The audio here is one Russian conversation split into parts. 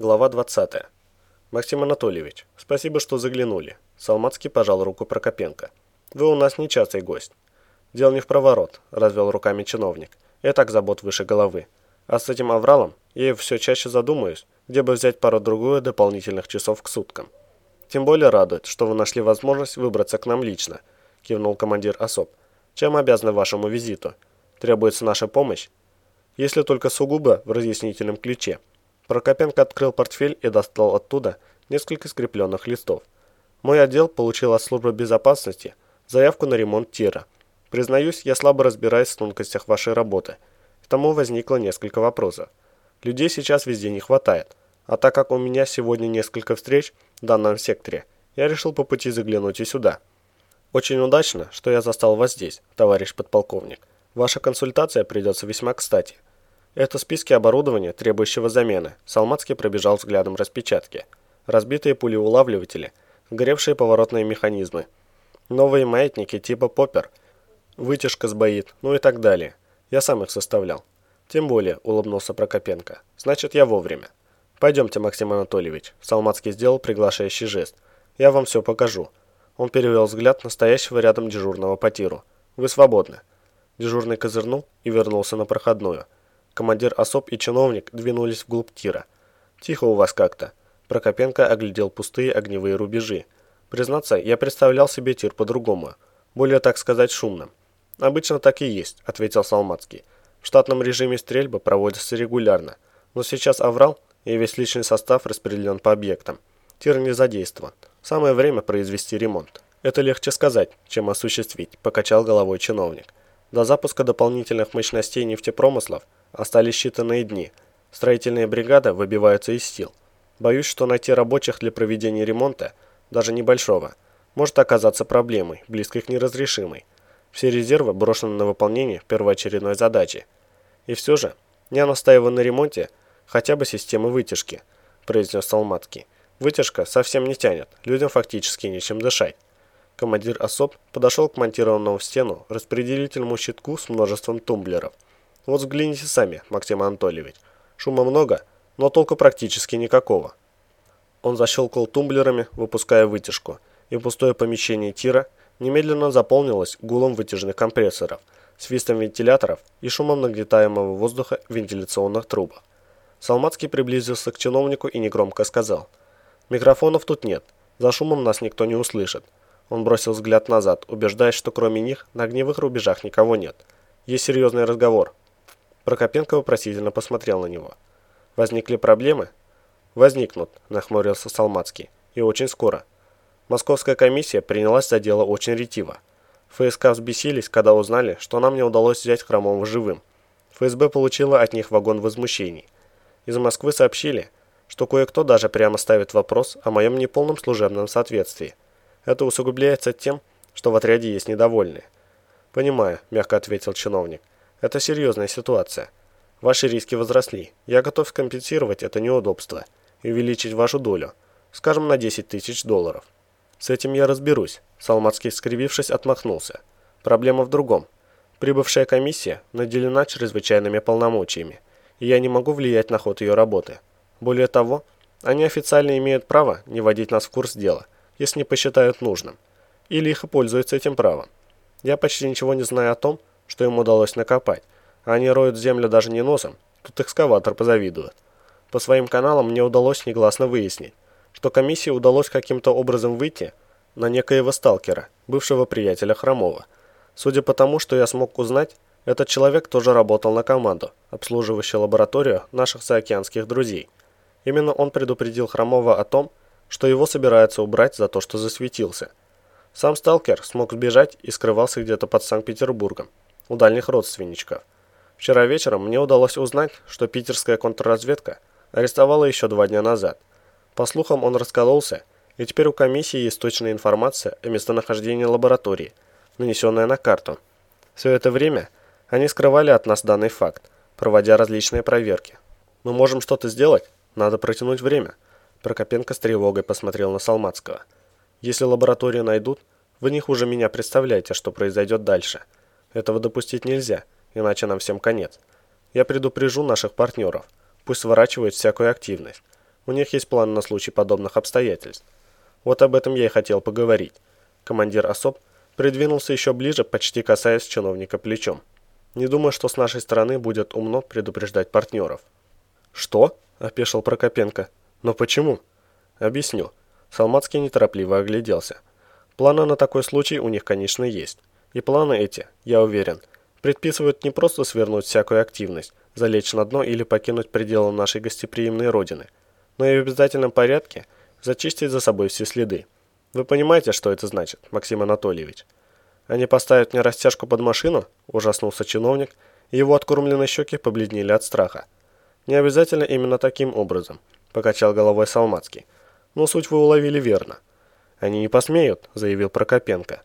Глава 20. Максим Анатольевич, спасибо, что заглянули. Салмацкий пожал руку Прокопенко. Вы у нас нечастый гость. Дело не в проворот, развел руками чиновник. Я так забот выше головы. А с этим авралом я все чаще задумаюсь, где бы взять пару-другую дополнительных часов к суткам. Тем более радует, что вы нашли возможность выбраться к нам лично, кивнул командир особ. Чем обязаны вашему визиту? Требуется наша помощь? Если только сугубо в разъяснительном ключе. Прокопенко открыл портфель и достал оттуда несколько скрепленных листов. Мой отдел получил от службы безопасности заявку на ремонт тира. Признаюсь, я слабо разбираюсь в тонкостях вашей работы. К тому возникло несколько вопросов. Людей сейчас везде не хватает. А так как у меня сегодня несколько встреч в данном секторе, я решил по пути заглянуть и сюда. Очень удачно, что я застал вас здесь, товарищ подполковник. Ваша консультация придется весьма кстати. Это списки оборудования, требующего замены. Салмацкий пробежал взглядом распечатки. Разбитые пулеулавливатели, сгоревшие поворотные механизмы, новые маятники типа Поппер, вытяжка сбоит, ну и так далее. Я сам их составлял. Тем более, улыбнулся Прокопенко. Значит, я вовремя. Пойдемте, Максим Анатольевич. Салмацкий сделал приглашающий жест. Я вам все покажу. Он перевел взгляд настоящего рядом дежурного по тиру. Вы свободны. Дежурный козырнул и вернулся на проходную. Командир особ и чиновник двинулись вглубь тира. «Тихо у вас как-то». Прокопенко оглядел пустые огневые рубежи. Признаться, я представлял себе тир по-другому. Более, так сказать, шумным. «Обычно так и есть», — ответил Салмацкий. «В штатном режиме стрельбы проводятся регулярно. Но сейчас аврал, и весь личный состав распределен по объектам. Тир не задействован. Самое время произвести ремонт». «Это легче сказать, чем осуществить», — покачал головой чиновник. До запуска дополнительных мощностей нефтепромыслов Остались считанные дни. Строительные бригады выбиваются из сил. Боюсь, что найти рабочих для проведения ремонта, даже небольшого, может оказаться проблемой, близкой к неразрешимой. Все резервы брошены на выполнение первоочередной задачи. И все же, я настаиваю на ремонте хотя бы системы вытяжки, произнес Салматский. Вытяжка совсем не тянет, людям фактически нечем дышать. Командир особ подошел к монтированному в стену распределительному щитку с множеством тумблеров – вот взгляните сами, Максим Анатольевич. Шума много, но толку практически никакого. Он защелкал тумблерами, выпуская вытяжку, и пустое помещение тира немедленно заполнилось гулом вытяжных компрессоров, свистом вентиляторов и шумом нагнетаемого воздуха вентиляционных трубах. Салмацкий приблизился к чиновнику и негромко сказал. «Микрофонов тут нет, за шумом нас никто не услышит». Он бросил взгляд назад, убеждаясь, что кроме них на огневых рубежах никого нет. «Есть серьезный разговор. Прокопенко вопросительно посмотрел на него. «Возникли проблемы?» «Возникнут», – нахмурился Салмацкий. «И очень скоро». Московская комиссия принялась за дело очень ретиво. ФСК взбесились, когда узнали, что нам не удалось взять Хромова живым. ФСБ получила от них вагон возмущений. Из Москвы сообщили, что кое-кто даже прямо ставит вопрос о моем неполном служебном соответствии. Это усугубляется тем, что в отряде есть недовольные. «Понимаю», – мягко ответил чиновник. Это серьезная ситуация. Ваши риски возросли. Я готов компенсировать это неудобство и увеличить вашу долю, скажем, на 10 тысяч долларов. С этим я разберусь. Салмацкий, скривившись, отмахнулся. Проблема в другом. Прибывшая комиссия наделена чрезвычайными полномочиями, и я не могу влиять на ход ее работы. Более того, они официально имеют право не вводить нас в курс дела, если не посчитают нужным, или их пользуются этим правом. Я почти ничего не знаю о том, что им удалось накопать. Они роют землю даже не носом, тут экскаватор позавидует. По своим каналам мне удалось негласно выяснить, что комиссии удалось каким-то образом выйти на некоего сталкера, бывшего приятеля Хромова. Судя по тому, что я смог узнать, этот человек тоже работал на команду, обслуживающую лабораторию наших заокеанских друзей. Именно он предупредил Хромова о том, что его собираются убрать за то, что засветился. Сам сталкер смог сбежать и скрывался где-то под Санкт-Петербургом у дальних родственничков. Вчера вечером мне удалось узнать, что питерская контрразведка арестовала еще два дня назад. По слухам, он раскололся, и теперь у комиссии есть точная информация о местонахождении лаборатории, нанесенная на карту. Все это время они скрывали от нас данный факт, проводя различные проверки. Мы можем что-то сделать, надо протянуть время. Прокопенко с тревогой посмотрел на Салмацкого. Если лабораторию найдут, вы не хуже меня представляете, что произойдет дальше. Этого допустить нельзя, иначе нам всем конец. Я предупрежу наших партнеров. Пусть сворачивают всякую активность. У них есть план на случай подобных обстоятельств. Вот об этом я и хотел поговорить. Командир особ придвинулся еще ближе, почти касаясь чиновника плечом. Не думаю, что с нашей стороны будет умно предупреждать партнеров. «Что?» – опешил Прокопенко. «Но почему?» «Объясню». Салмацкий неторопливо огляделся. Планы на такой случай у них, конечно, есть. И планы эти, я уверен, предписывают не просто свернуть всякую активность, залечь на дно или покинуть пределы нашей гостеприимной родины, но и в обязательном порядке зачистить за собой все следы. Вы понимаете, что это значит, Максим Анатольевич? Они поставят мне растяжку под машину? Ужаснулся чиновник, и его откормленные щеки побледнели от страха. Не обязательно именно таким образом, покачал головой Салмацкий. Но суть вы уловили верно. Они не посмеют, заявил Прокопенко.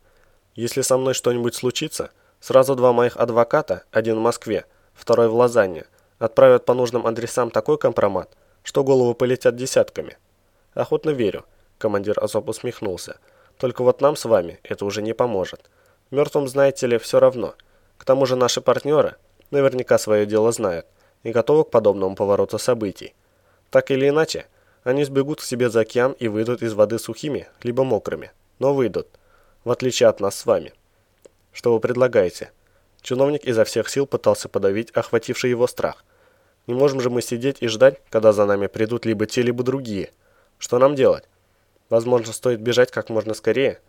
Если со мной что-нибудь случится, сразу два моих адвоката, один в Москве, второй в Лозанне, отправят по нужным адресам такой компромат, что головы полетят десятками. Охотно верю, командир особо усмехнулся. Только вот нам с вами это уже не поможет. Мертвым, знаете ли, все равно. К тому же наши партнеры наверняка свое дело знают и готовы к подобному повороту событий. Так или иначе, они сбегут к себе за океан и выйдут из воды сухими, либо мокрыми. Но выйдут, в отличие от нас с вами. Что вы предлагаете? Чиновник изо всех сил пытался подавить охвативший его страх. Не можем же мы сидеть и ждать, когда за нами придут либо те, либо другие. Что нам делать? Возможно, стоит бежать как можно скорее.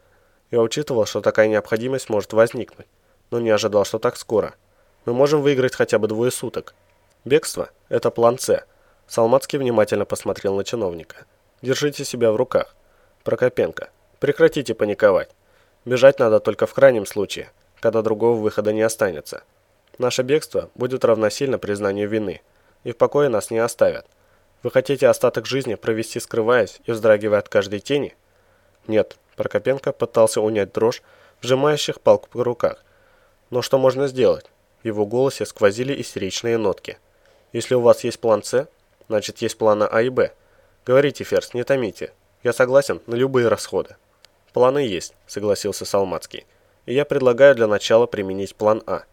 Я учитывал, что такая необходимость может возникнуть, но не ожидал, что так скоро. Мы можем выиграть хотя бы двое суток. Бегство – это план «С». Салмацкий внимательно посмотрел на чиновника. «Держите себя в руках. Прокопенко, прекратите паниковать. Бежать надо только в крайнем случае – когда другого выхода не останется. Наше бегство будет равносильно признанию вины, и в покое нас не оставят. Вы хотите остаток жизни провести скрываясь и вздрагивая от каждой тени? Нет, Прокопенко пытался унять дрожь, сжимающих палку по руках. Но что можно сделать? В его голосе сквозили истеричные нотки. Если у вас есть план С, значит есть планы А и Б. Говорите, Ферс, не томите. Я согласен на любые расходы. Планы есть, согласился Салмацкий я предлагаю для начала применить план А.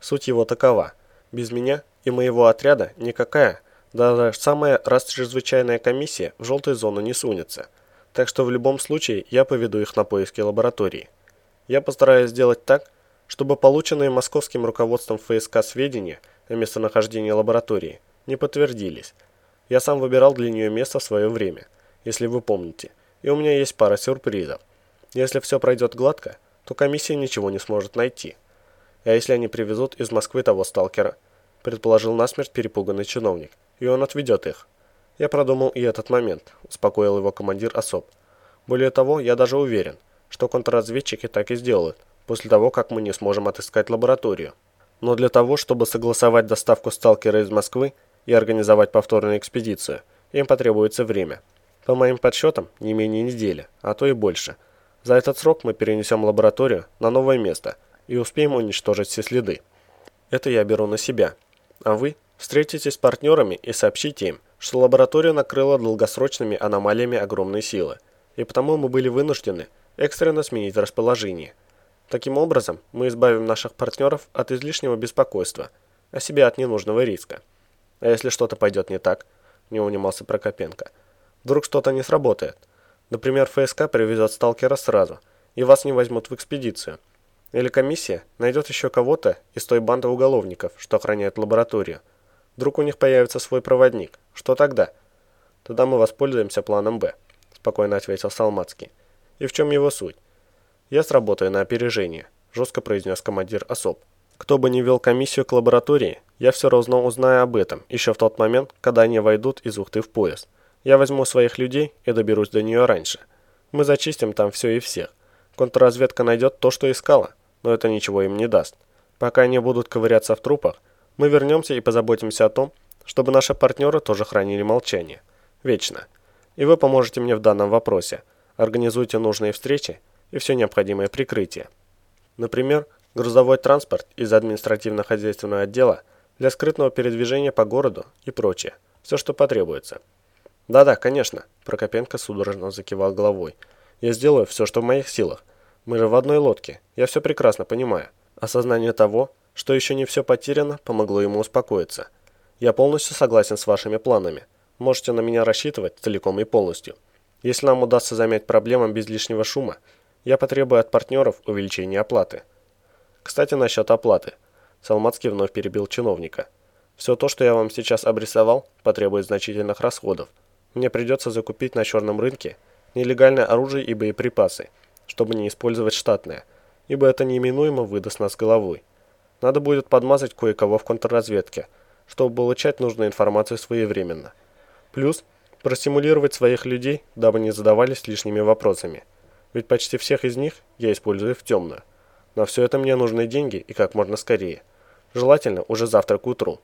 Суть его такова. Без меня и моего отряда никакая, даже самая чрезвычайная комиссия в желтую зону не сунется. Так что в любом случае я поведу их на поиски лаборатории. Я постараюсь сделать так, чтобы полученные московским руководством ФСК сведения о местонахождении лаборатории не подтвердились. Я сам выбирал для нее место в свое время, если вы помните, и у меня есть пара сюрпризов. Если все пройдет гладко, то комиссия ничего не сможет найти. А если они привезут из Москвы того сталкера? Предположил насмерть перепуганный чиновник, и он отведет их. Я продумал и этот момент, успокоил его командир особ. Более того, я даже уверен, что контрразведчики так и сделают, после того, как мы не сможем отыскать лабораторию. Но для того, чтобы согласовать доставку сталкера из Москвы и организовать повторную экспедицию, им потребуется время. По моим подсчетам, не менее недели, а то и больше – за этот срок мы перенесем лабораторию на новое место и успеем уничтожить все следы. Это я беру на себя. А вы встретитесь с партнерами и сообщите им, что лаборатория накрыла долгосрочными аномалиями огромной силы, и потому мы были вынуждены экстренно сменить расположение. Таким образом, мы избавим наших партнеров от излишнего беспокойства, а себя от ненужного риска. А если что-то пойдет не так, не унимался Прокопенко, вдруг что-то не сработает – Например, ФСК привезет сталкера сразу, и вас не возьмут в экспедицию. Или комиссия найдет еще кого-то из той банды уголовников, что охраняет лабораторию. Вдруг у них появится свой проводник. Что тогда? Тогда мы воспользуемся планом «Б», спокойно ответил Салмацкий. И в чем его суть? Я сработаю на опережение, жестко произнес командир особ. Кто бы ни вел комиссию к лаборатории, я все равно узнаю об этом, еще в тот момент, когда они войдут из Ухты в поезд. Я возьму своих людей и доберусь до нее раньше. Мы зачистим там все и всех. Контрразведка найдет то, что искала, но это ничего им не даст. Пока они будут ковыряться в трупах, мы вернемся и позаботимся о том, чтобы наши партнеры тоже хранили молчание. Вечно. И вы поможете мне в данном вопросе. Организуйте нужные встречи и все необходимое прикрытие. Например, грузовой транспорт из административно-хозяйственного отдела для скрытного передвижения по городу и прочее. Все, что потребуется. «Да-да, конечно», – Прокопенко судорожно закивал головой. «Я сделаю все, что в моих силах. Мы же в одной лодке, я все прекрасно понимаю». Осознание того, что еще не все потеряно, помогло ему успокоиться. «Я полностью согласен с вашими планами. Можете на меня рассчитывать целиком и полностью. Если нам удастся замять проблемам без лишнего шума, я потребую от партнеров увеличения оплаты. Кстати, насчет оплаты. Салмацкий вновь перебил чиновника. Все то, что я вам сейчас обрисовал, потребует значительных расходов. Мне придется закупить на черном рынке нелегальное оружие и боеприпасы, чтобы не использовать штатное, ибо это неименуемо выдаст нас головой. Надо будет подмазать кое-кого в контрразведке, чтобы получать нужную информацию своевременно. Плюс простимулировать своих людей, дабы не задавались лишними вопросами. Ведь почти всех из них я использую в темную. На все это мне нужны деньги и как можно скорее. Желательно уже завтра к утру.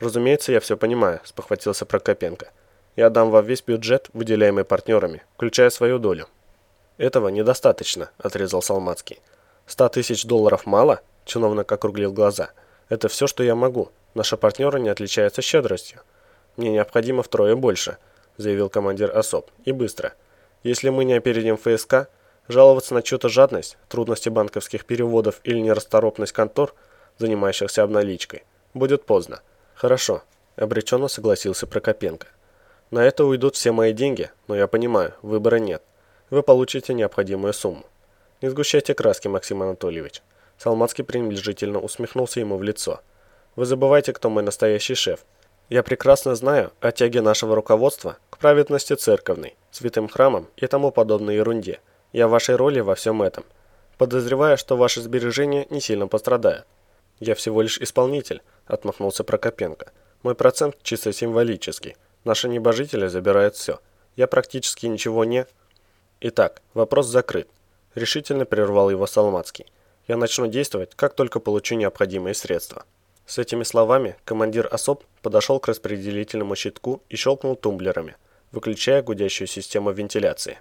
Разумеется, я все понимаю, спохватился Прокопенко. Я дам вам весь бюджет, выделяемый партнерами, включая свою долю. Этого недостаточно, отрезал Салмацкий. Ста тысяч долларов мало? Чиновник округлил глаза. Это все, что я могу. Наши партнеры не отличаются щедростью. «Мне необходимо втрое больше», – заявил командир особ. «И быстро. Если мы не опередим ФСК, жаловаться на чью-то жадность, трудности банковских переводов или нерасторопность контор, занимающихся обналичкой, будет поздно». «Хорошо», – обреченно согласился Прокопенко. «На это уйдут все мои деньги, но я понимаю, выбора нет. Вы получите необходимую сумму». «Не сгущайте краски, Максим Анатольевич». Салмацкий пренебрежительно усмехнулся ему в лицо. «Вы забываете, кто мой настоящий шеф. Я прекрасно знаю о тяге нашего руководства к праведности церковной, святым храмам и тому подобной ерунде. Я в вашей роли во всем этом. Подозреваю, что ваши сбережения не сильно пострадают. Я всего лишь исполнитель, отмахнулся Прокопенко. Мой процент чисто символический. Наши небожители забирают все. Я практически ничего не... Итак, вопрос закрыт. Решительно прервал его Салмацкий. Я начну действовать, как только получу необходимые средства. С этими словами командир особ подошел к распределительному щитку и щелкнул тумблерами, выключая гудящую систему вентиляции.